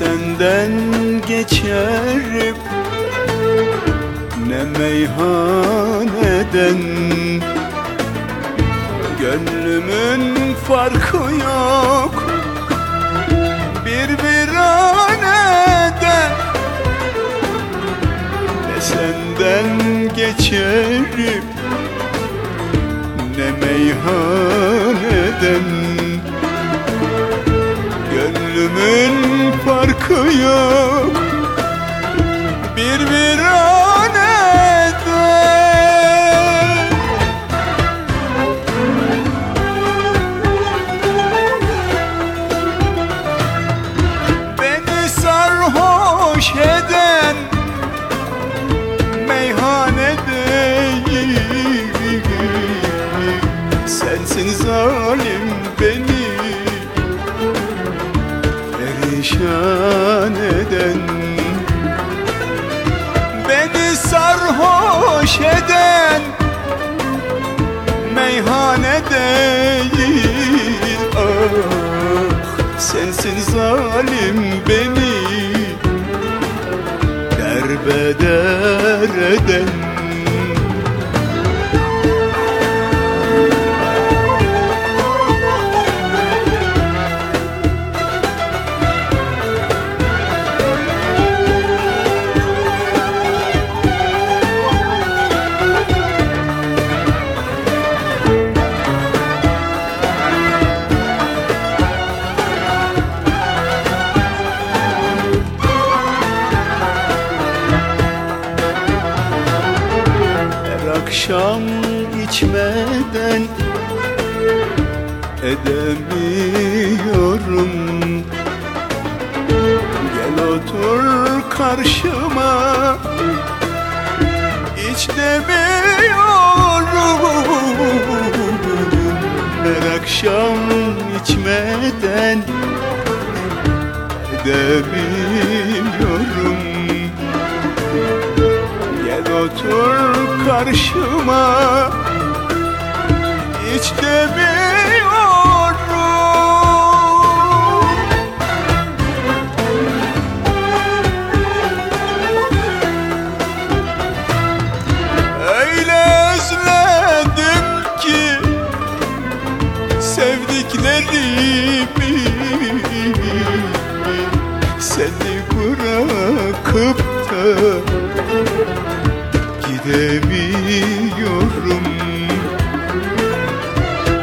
senden geçerim Ne meyhaneden Gönlümün farkı yok. Bir viraneden Ne senden geçerim Ne meyhaneden yok Bir viraneden Beni sarhoş eden Meyhane değil. Sensin zalim beni perişan eden Beni sarhoş eden Meyhane değil. Ah Sensin zalim beni Derbeder eden akşam içmeden edemiyorum. Gel otur karşıma hiç demiyorum. Her akşam içmeden edemiyorum. Gel otur karşıma. Hiç demiyorum. Öyle özledim ki Sevdiklerimi Seni bırakıp da gidemiyorum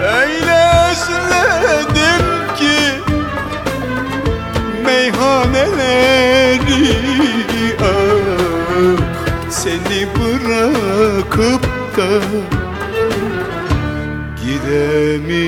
Öyle özledim ki meyhaneleri ah, Seni bırakıp da gidemiyorum